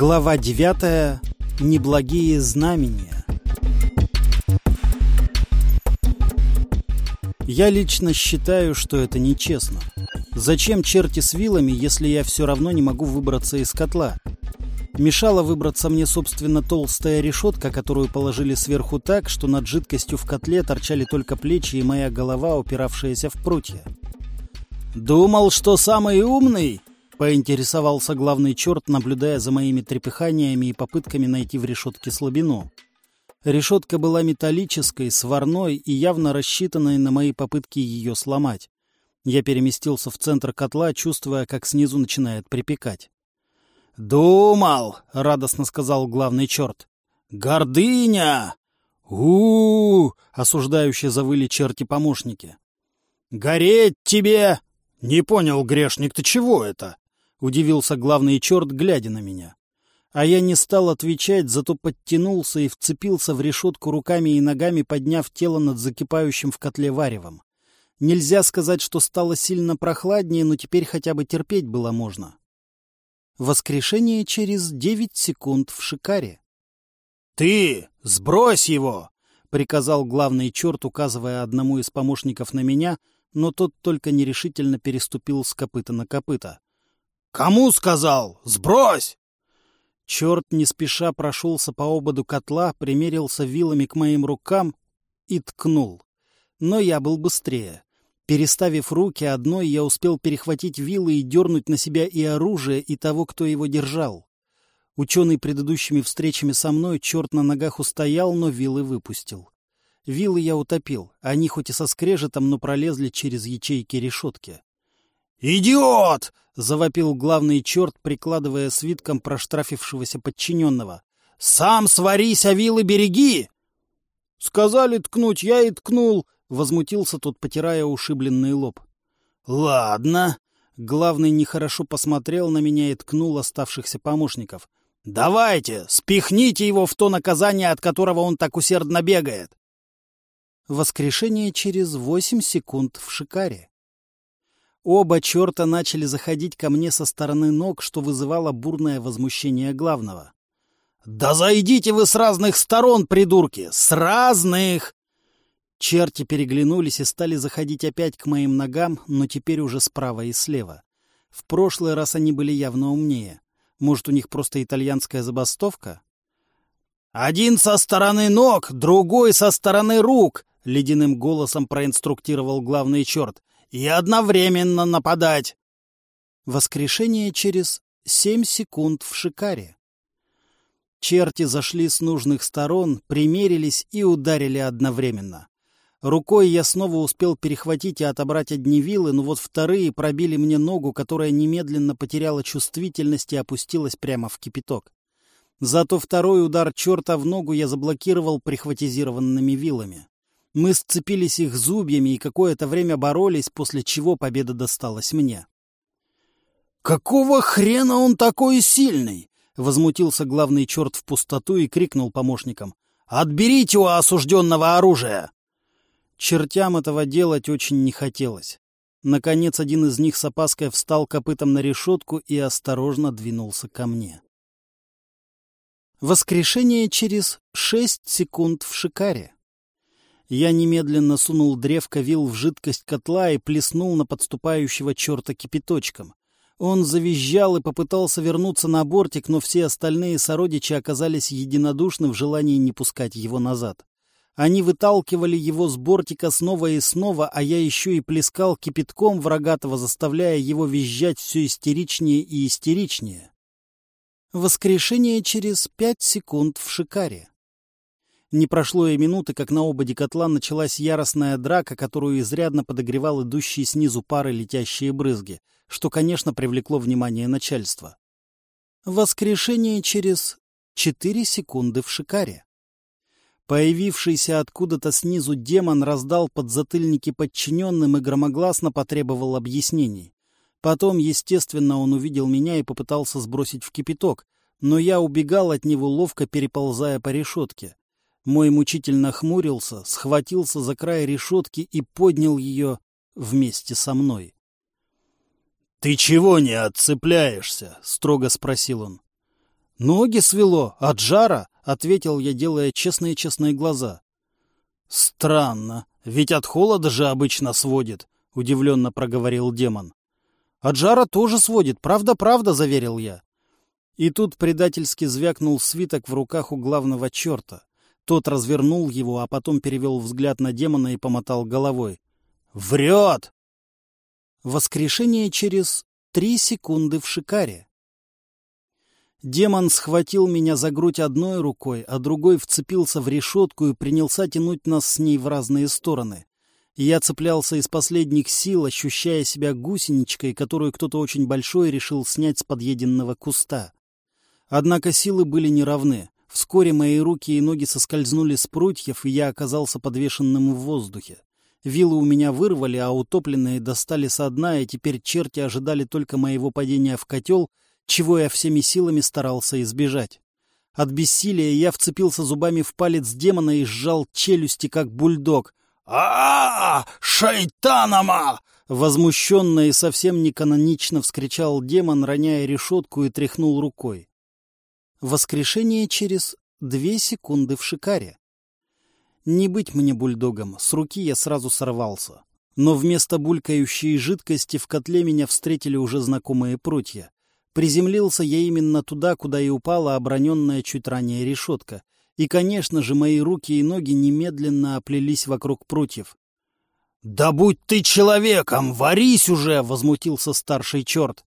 Глава 9. Неблагие знамения. Я лично считаю, что это нечестно. Зачем черти с вилами, если я все равно не могу выбраться из котла? Мешала выбраться мне, собственно, толстая решетка, которую положили сверху так, что над жидкостью в котле торчали только плечи и моя голова, упиравшаяся в прутья. «Думал, что самый умный?» Поинтересовался главный черт, наблюдая за моими трепыханиями и попытками найти в решетке слабину. Решетка была металлической, сварной и явно рассчитанной на мои попытки ее сломать. Я переместился в центр котла, чувствуя, как снизу начинает припекать. «Думал!» — радостно сказал главный черт. «Гордыня!» у, -у, -у осуждающе завыли черти-помощники. «Гореть тебе!» «Не понял, грешник, ты чего это?» — удивился главный черт, глядя на меня. А я не стал отвечать, зато подтянулся и вцепился в решетку руками и ногами, подняв тело над закипающим в котле варевом. Нельзя сказать, что стало сильно прохладнее, но теперь хотя бы терпеть было можно. Воскрешение через девять секунд в шикаре. «Ты! Сбрось его!» — приказал главный черт, указывая одному из помощников на меня, но тот только нерешительно переступил с копыта на копыта. «Кому сказал? Сбрось!» Черт не спеша прошелся по ободу котла, примерился вилами к моим рукам и ткнул. Но я был быстрее. Переставив руки одной, я успел перехватить вилы и дернуть на себя и оружие, и того, кто его держал. Ученый предыдущими встречами со мной черт на ногах устоял, но вилы выпустил. Вилы я утопил, они хоть и со скрежетом, но пролезли через ячейки решетки. «Идиот!» — завопил главный черт, прикладывая свитком проштрафившегося подчиненного. «Сам сварись, а вилы береги!» «Сказали ткнуть, я и ткнул!» — возмутился тот, потирая ушибленный лоб. «Ладно». Главный нехорошо посмотрел на меня и ткнул оставшихся помощников. «Давайте, спихните его в то наказание, от которого он так усердно бегает!» Воскрешение через восемь секунд в шикаре. Оба черта начали заходить ко мне со стороны ног, что вызывало бурное возмущение главного. «Да зайдите вы с разных сторон, придурки! С разных!» Черти переглянулись и стали заходить опять к моим ногам, но теперь уже справа и слева. В прошлый раз они были явно умнее. Может, у них просто итальянская забастовка? «Один со стороны ног, другой со стороны рук!» — ледяным голосом проинструктировал главный черт и одновременно нападать. Воскрешение через семь секунд в шикаре. Черти зашли с нужных сторон, примерились и ударили одновременно. Рукой я снова успел перехватить и отобрать одни вилы, но вот вторые пробили мне ногу, которая немедленно потеряла чувствительность и опустилась прямо в кипяток. Зато второй удар черта в ногу я заблокировал прихватизированными вилами. Мы сцепились их зубьями и какое-то время боролись, после чего победа досталась мне. «Какого хрена он такой сильный?» — возмутился главный черт в пустоту и крикнул помощникам. «Отберите у осужденного оружие!» Чертям этого делать очень не хотелось. Наконец один из них с опаской встал копытом на решетку и осторожно двинулся ко мне. Воскрешение через шесть секунд в шикаре. Я немедленно сунул древко вил в жидкость котла и плеснул на подступающего черта кипяточком. Он завизжал и попытался вернуться на бортик, но все остальные сородичи оказались единодушны в желании не пускать его назад. Они выталкивали его с бортика снова и снова, а я еще и плескал кипятком врагатого, заставляя его визжать все истеричнее и истеричнее. Воскрешение через пять секунд в шикаре. Не прошло и минуты, как на ободе котла началась яростная драка, которую изрядно подогревал идущие снизу пары летящие брызги, что, конечно, привлекло внимание начальства. Воскрешение через четыре секунды в шикаре. Появившийся откуда-то снизу демон раздал подзатыльники подчиненным и громогласно потребовал объяснений. Потом, естественно, он увидел меня и попытался сбросить в кипяток, но я убегал от него, ловко переползая по решетке. Мой мучитель нахмурился, схватился за край решетки и поднял ее вместе со мной. — Ты чего не отцепляешься? — строго спросил он. — «Ноги свело от жара», — ответил я, делая честные-честные глаза. «Странно, ведь от холода же обычно сводит», — удивленно проговорил демон. «От жара тоже сводит, правда-правда», — заверил я. И тут предательски звякнул свиток в руках у главного черта. Тот развернул его, а потом перевел взгляд на демона и помотал головой. «Врет!» Воскрешение через три секунды в шикаре. Демон схватил меня за грудь одной рукой, а другой вцепился в решетку и принялся тянуть нас с ней в разные стороны. Я цеплялся из последних сил, ощущая себя гусеничкой, которую кто-то очень большой решил снять с подъеденного куста. Однако силы были неравны. Вскоре мои руки и ноги соскользнули с прутьев, и я оказался подвешенным в воздухе. Вилы у меня вырвали, а утопленные достали со дна, и теперь черти ожидали только моего падения в котел — чего я всеми силами старался избежать. От бессилия я вцепился зубами в палец демона и сжал челюсти, как бульдог. а, -а, -а Шайтанама!» Возмущенно и совсем не канонично вскричал демон, роняя решетку и тряхнул рукой. Воскрешение через две секунды в шикаре. Не быть мне бульдогом, с руки я сразу сорвался. Но вместо булькающей жидкости в котле меня встретили уже знакомые прутья. Приземлился я именно туда, куда и упала оброненная чуть ранее решетка. И, конечно же, мои руки и ноги немедленно оплелись вокруг прутьев. «Да будь ты человеком! Варись уже!» — возмутился старший черт.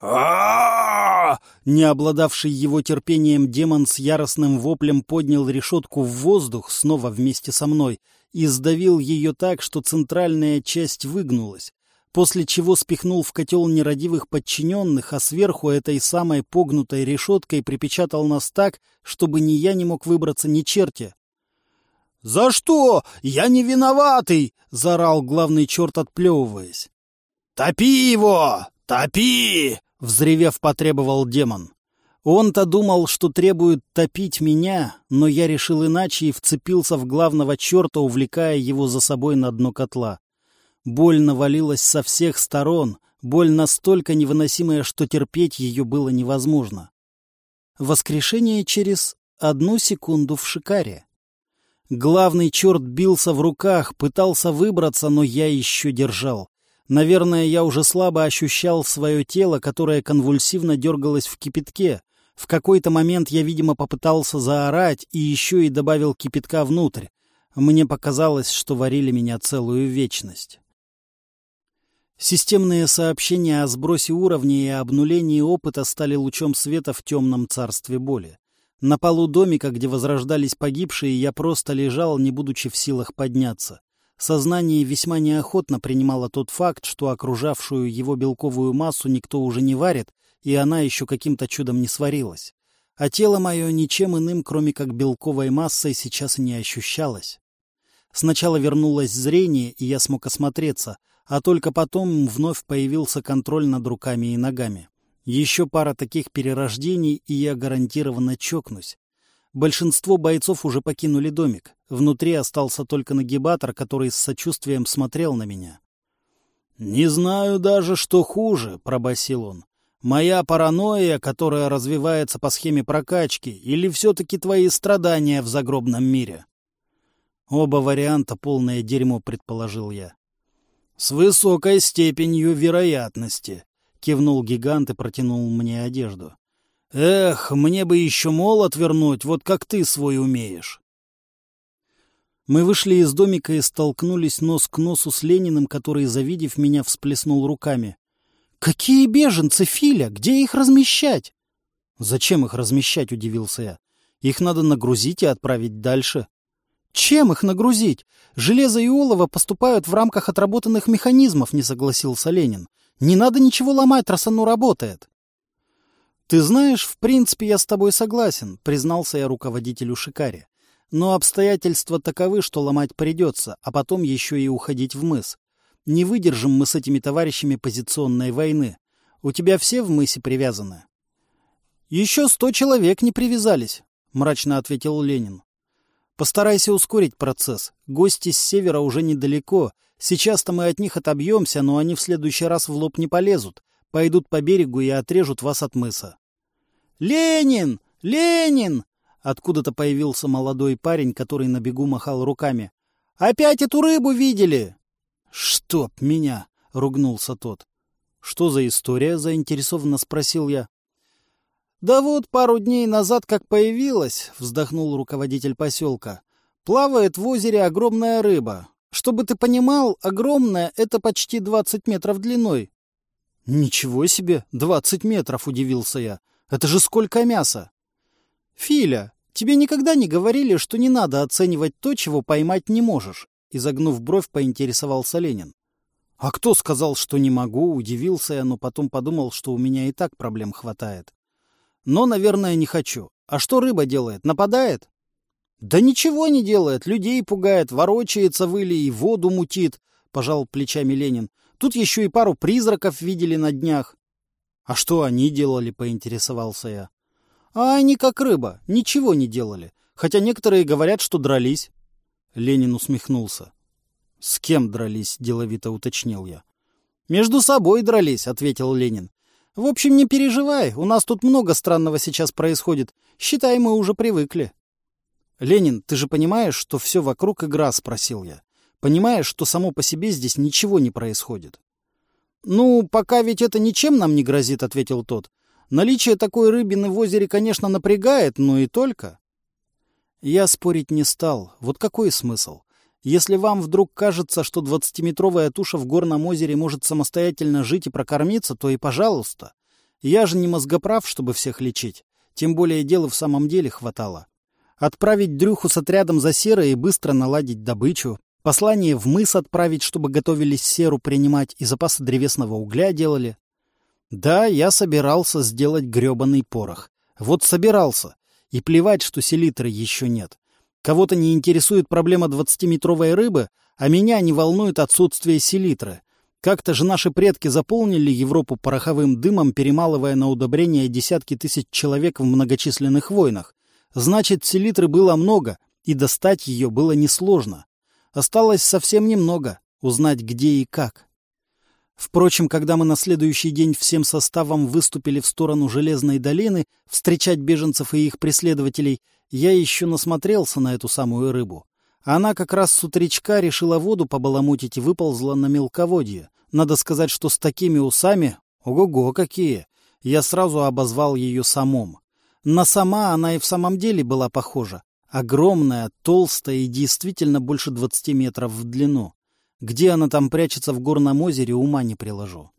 А Не обладавший его терпением демон с яростным воплем поднял решетку в воздух снова вместе со мной и сдавил ее так, что центральная часть выгнулась после чего спихнул в котел нерадивых подчиненных, а сверху этой самой погнутой решеткой припечатал нас так, чтобы ни я не мог выбраться, ни черти. «За что? Я не виноватый!» — заорал главный черт, отплевываясь. «Топи его! Топи!» — взревев, потребовал демон. Он-то думал, что требует топить меня, но я решил иначе и вцепился в главного черта, увлекая его за собой на дно котла. Боль навалилась со всех сторон, боль настолько невыносимая, что терпеть ее было невозможно. Воскрешение через одну секунду в шикаре. Главный черт бился в руках, пытался выбраться, но я еще держал. Наверное, я уже слабо ощущал свое тело, которое конвульсивно дергалось в кипятке. В какой-то момент я, видимо, попытался заорать и еще и добавил кипятка внутрь. Мне показалось, что варили меня целую вечность. Системные сообщения о сбросе уровня и обнулении опыта стали лучом света в темном царстве боли. На полу домика, где возрождались погибшие, я просто лежал, не будучи в силах подняться. Сознание весьма неохотно принимало тот факт, что окружавшую его белковую массу никто уже не варит, и она еще каким-то чудом не сварилась. А тело мое ничем иным, кроме как белковой массой, сейчас не ощущалось. Сначала вернулось зрение, и я смог осмотреться — а только потом вновь появился контроль над руками и ногами. Еще пара таких перерождений, и я гарантированно чокнусь. Большинство бойцов уже покинули домик. Внутри остался только нагибатор, который с сочувствием смотрел на меня. «Не знаю даже, что хуже», — пробасил он. «Моя паранойя, которая развивается по схеме прокачки, или все-таки твои страдания в загробном мире?» «Оба варианта — полное дерьмо», — предположил я. «С высокой степенью вероятности», — кивнул гигант и протянул мне одежду. «Эх, мне бы еще молот вернуть, вот как ты свой умеешь». Мы вышли из домика и столкнулись нос к носу с Лениным, который, завидев меня, всплеснул руками. «Какие беженцы, Филя? Где их размещать?» «Зачем их размещать?» — удивился я. «Их надо нагрузить и отправить дальше». Чем их нагрузить? Железо и олово поступают в рамках отработанных механизмов, не согласился Ленин. Не надо ничего ломать, раз оно работает. Ты знаешь, в принципе, я с тобой согласен, признался я руководителю Шикари. Но обстоятельства таковы, что ломать придется, а потом еще и уходить в мыс. Не выдержим мы с этими товарищами позиционной войны. У тебя все в мысе привязаны? — Еще сто человек не привязались, — мрачно ответил Ленин. Постарайся ускорить процесс. Гости с севера уже недалеко. Сейчас-то мы от них отобьемся, но они в следующий раз в лоб не полезут. Пойдут по берегу и отрежут вас от мыса. Ленин! Ленин!» Откуда-то появился молодой парень, который на бегу махал руками. «Опять эту рыбу видели?» «Чтоб меня!» — ругнулся тот. «Что за история?» — заинтересованно спросил я. «Да вот пару дней назад как появилась», — вздохнул руководитель поселка. «Плавает в озере огромная рыба. Чтобы ты понимал, огромная — это почти двадцать метров длиной». «Ничего себе! Двадцать метров!» — удивился я. «Это же сколько мяса!» «Филя, тебе никогда не говорили, что не надо оценивать то, чего поймать не можешь?» Изогнув бровь, поинтересовался Ленин. «А кто сказал, что не могу?» — удивился я, но потом подумал, что у меня и так проблем хватает. «Но, наверное, не хочу. А что рыба делает? Нападает?» «Да ничего не делает. Людей пугает, ворочается в и воду мутит», — пожал плечами Ленин. «Тут еще и пару призраков видели на днях». «А что они делали?» — поинтересовался я. А они как рыба, ничего не делали. Хотя некоторые говорят, что дрались. Ленин усмехнулся. — С кем дрались? — деловито уточнил я. — Между собой дрались, — ответил Ленин. — В общем, не переживай, у нас тут много странного сейчас происходит. Считай, мы уже привыкли. — Ленин, ты же понимаешь, что все вокруг игра? — спросил я. — Понимаешь, что само по себе здесь ничего не происходит? — Ну, пока ведь это ничем нам не грозит, — ответил тот. Наличие такой рыбины в озере, конечно, напрягает, но и только. Я спорить не стал. Вот какой смысл? Если вам вдруг кажется, что двадцатиметровая туша в горном озере может самостоятельно жить и прокормиться, то и пожалуйста. Я же не мозгоправ, чтобы всех лечить. Тем более дела в самом деле хватало. Отправить Дрюху с отрядом за серой и быстро наладить добычу. Послание в мыс отправить, чтобы готовились серу принимать и запасы древесного угля делали. Да, я собирался сделать грёбаный порох. Вот собирался. И плевать, что селитры еще нет. Кого-то не интересует проблема двадцатиметровой рыбы, а меня не волнует отсутствие селитры. Как-то же наши предки заполнили Европу пороховым дымом, перемалывая на удобрение десятки тысяч человек в многочисленных войнах. Значит, селитры было много, и достать ее было несложно. Осталось совсем немного — узнать, где и как. Впрочем, когда мы на следующий день всем составом выступили в сторону Железной долины встречать беженцев и их преследователей, я еще насмотрелся на эту самую рыбу. Она как раз с утречка решила воду побаламутить и выползла на мелководье. Надо сказать, что с такими усами... Ого-го, какие! Я сразу обозвал ее самом. На сама она и в самом деле была похожа. Огромная, толстая и действительно больше двадцати метров в длину. Где она там прячется в горном озере, ума не приложу.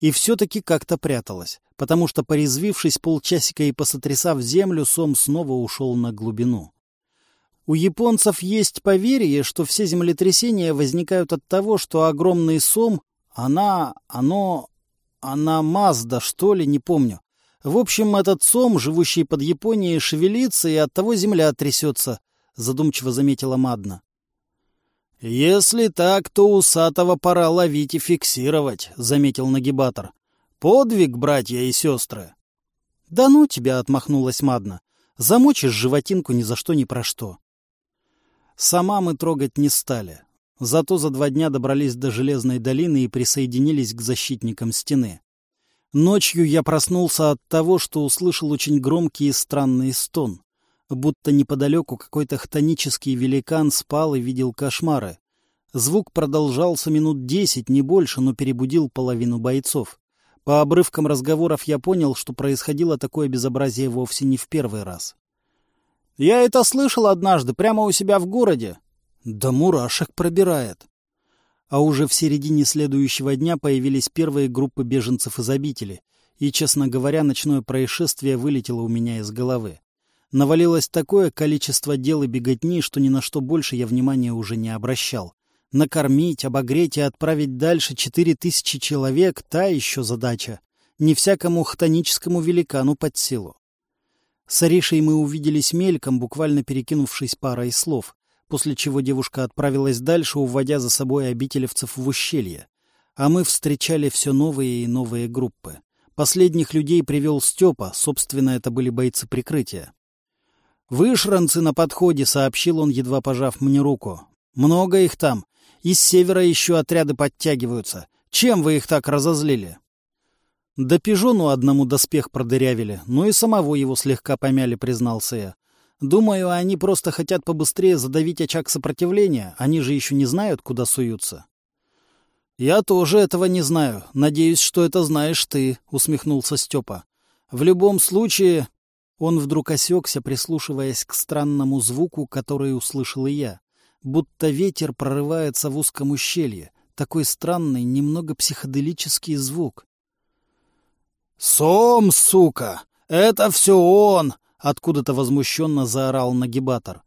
И все-таки как-то пряталась, потому что, порезвившись полчасика и посотрясав землю, Сом снова ушел на глубину. У японцев есть поверье, что все землетрясения возникают от того, что огромный Сом, она, оно, она Мазда, что ли, не помню. В общем, этот Сом, живущий под Японией, шевелится, и от того земля трясется, задумчиво заметила Мадна. «Если так, то усатого пора ловить и фиксировать», — заметил нагибатор. «Подвиг, братья и сестры». «Да ну тебя!» — отмахнулась Мадна. «Замочишь животинку ни за что ни про что». Сама мы трогать не стали. Зато за два дня добрались до Железной долины и присоединились к защитникам стены. Ночью я проснулся от того, что услышал очень громкий и странный стон будто неподалеку какой-то хтонический великан спал и видел кошмары. Звук продолжался минут десять, не больше, но перебудил половину бойцов. По обрывкам разговоров я понял, что происходило такое безобразие вовсе не в первый раз. «Я это слышал однажды, прямо у себя в городе». «Да мурашек пробирает». А уже в середине следующего дня появились первые группы беженцев из обители, и, честно говоря, ночное происшествие вылетело у меня из головы. Навалилось такое количество дел и беготни, что ни на что больше я внимания уже не обращал. Накормить, обогреть и отправить дальше четыре тысячи человек — та еще задача. Не всякому хтоническому великану под силу. С Аришей мы увиделись мельком, буквально перекинувшись парой слов, после чего девушка отправилась дальше, уводя за собой обителевцев в ущелье. А мы встречали все новые и новые группы. Последних людей привел Степа, собственно, это были бойцы прикрытия. «Вышранцы на подходе», — сообщил он, едва пожав мне руку. «Много их там. Из севера еще отряды подтягиваются. Чем вы их так разозлили?» Да пижону одному доспех продырявили, но и самого его слегка помяли, признался я. Думаю, они просто хотят побыстрее задавить очаг сопротивления, они же еще не знают, куда суются. «Я тоже этого не знаю. Надеюсь, что это знаешь ты», — усмехнулся Степа. «В любом случае...» Он вдруг осекся, прислушиваясь к странному звуку, который услышал и я. Будто ветер прорывается в узком ущелье. Такой странный, немного психоделический звук. «Сом, сука! Это все он!» — откуда-то возмущенно заорал нагибатор.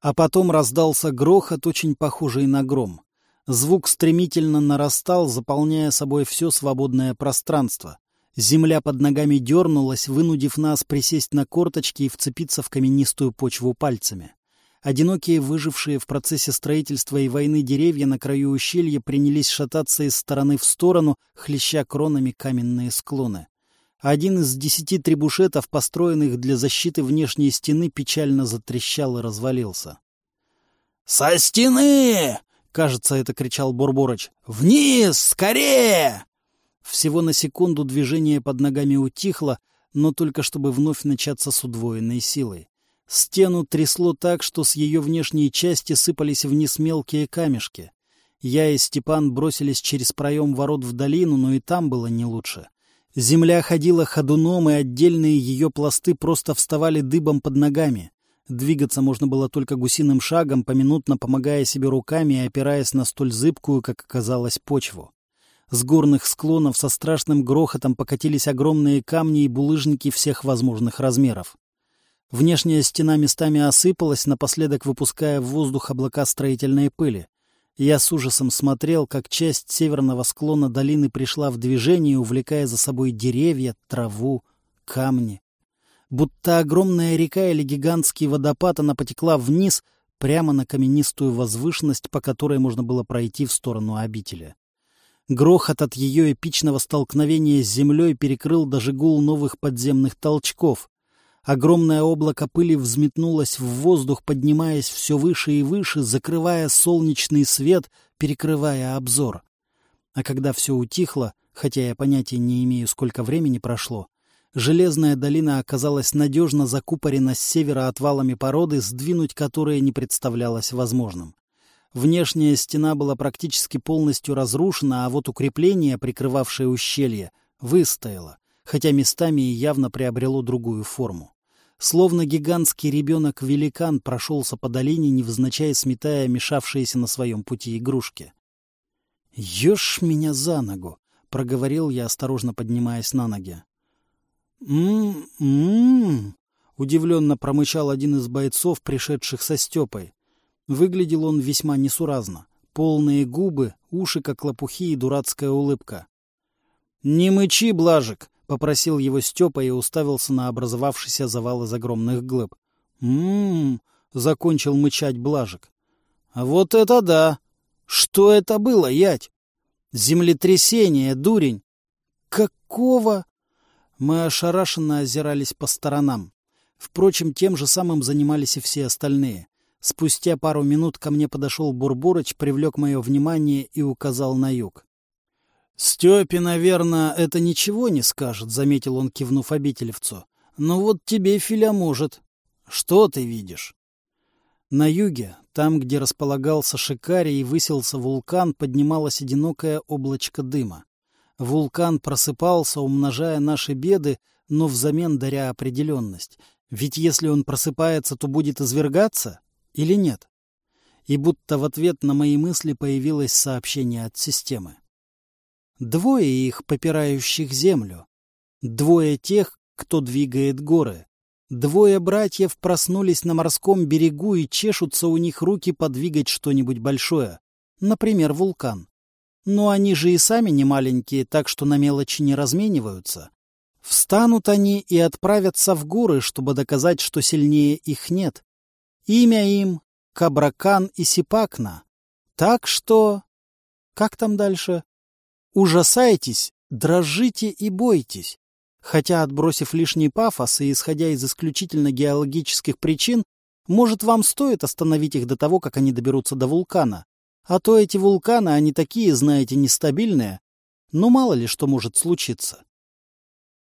А потом раздался грохот, очень похожий на гром. Звук стремительно нарастал, заполняя собой все свободное пространство. Земля под ногами дернулась, вынудив нас присесть на корточки и вцепиться в каменистую почву пальцами. Одинокие выжившие в процессе строительства и войны деревья на краю ущелья принялись шататься из стороны в сторону, хлеща кронами каменные склоны. Один из десяти требушетов, построенных для защиты внешней стены, печально затрещал и развалился. «Со стены!» Кажется, это кричал Бурборыч. «Вниз! Скорее!» Всего на секунду движение под ногами утихло, но только чтобы вновь начаться с удвоенной силой. Стену трясло так, что с ее внешней части сыпались вниз мелкие камешки. Я и Степан бросились через проем ворот в долину, но и там было не лучше. Земля ходила ходуном, и отдельные ее пласты просто вставали дыбом под ногами. Двигаться можно было только гусиным шагом, поминутно помогая себе руками и опираясь на столь зыбкую, как оказалось, почву. С горных склонов со страшным грохотом покатились огромные камни и булыжники всех возможных размеров. Внешняя стена местами осыпалась, напоследок выпуская в воздух облака строительной пыли. Я с ужасом смотрел, как часть северного склона долины пришла в движение, увлекая за собой деревья, траву, камни. Будто огромная река или гигантский водопад, она потекла вниз, прямо на каменистую возвышенность, по которой можно было пройти в сторону обители. Грохот от ее эпичного столкновения с землей перекрыл даже гул новых подземных толчков. Огромное облако пыли взметнулось в воздух, поднимаясь все выше и выше, закрывая солнечный свет, перекрывая обзор. А когда все утихло, хотя я понятия не имею, сколько времени прошло, Железная долина оказалась надежно закупорена с севера отвалами породы, сдвинуть которые не представлялось возможным. Внешняя стена была практически полностью разрушена, а вот укрепление, прикрывавшее ущелье, выстояло, хотя местами и явно приобрело другую форму. Словно гигантский ребенок-великан прошелся по долине, невзначай сметая мешавшиеся на своем пути игрушки. «Ешь меня за ногу!» — проговорил я, осторожно поднимаясь на ноги. «М-м-м!» — удивленно промычал один из бойцов, пришедших со Степой. Выглядел он весьма несуразно. Полные губы, уши как лопухи и дурацкая улыбка. «Не мычи, Блажик!» — попросил его Степа и уставился на образовавшийся завал из огромных глыб. «М-м-м!» — закончил мычать Блажик. «А вот это да! Что это было, ять? Землетрясение, дурень!» «Какого?» Мы ошарашенно озирались по сторонам. Впрочем, тем же самым занимались и все остальные. Спустя пару минут ко мне подошел Бурборыч, привлек мое внимание и указал на юг. — Степе, наверное, это ничего не скажет, — заметил он, кивнув обителевцу. — Но вот тебе, Филя, может. Что ты видишь? На юге, там, где располагался Шикарий и высился вулкан, поднималось одинокое облачко дыма. Вулкан просыпался, умножая наши беды, но взамен даря определенность. Ведь если он просыпается, то будет извергаться или нет? И будто в ответ на мои мысли появилось сообщение от системы. Двое их, попирающих землю. Двое тех, кто двигает горы. Двое братьев проснулись на морском берегу и чешутся у них руки подвигать что-нибудь большое. Например, вулкан. Но они же и сами не маленькие, так что на мелочи не размениваются. Встанут они и отправятся в горы, чтобы доказать, что сильнее их нет. Имя им — Кабракан и Сипакна. Так что... Как там дальше? Ужасайтесь, дрожите и бойтесь. Хотя, отбросив лишний пафос и исходя из исключительно геологических причин, может, вам стоит остановить их до того, как они доберутся до вулкана. А то эти вулканы, они такие, знаете, нестабильные. Но мало ли что может случиться.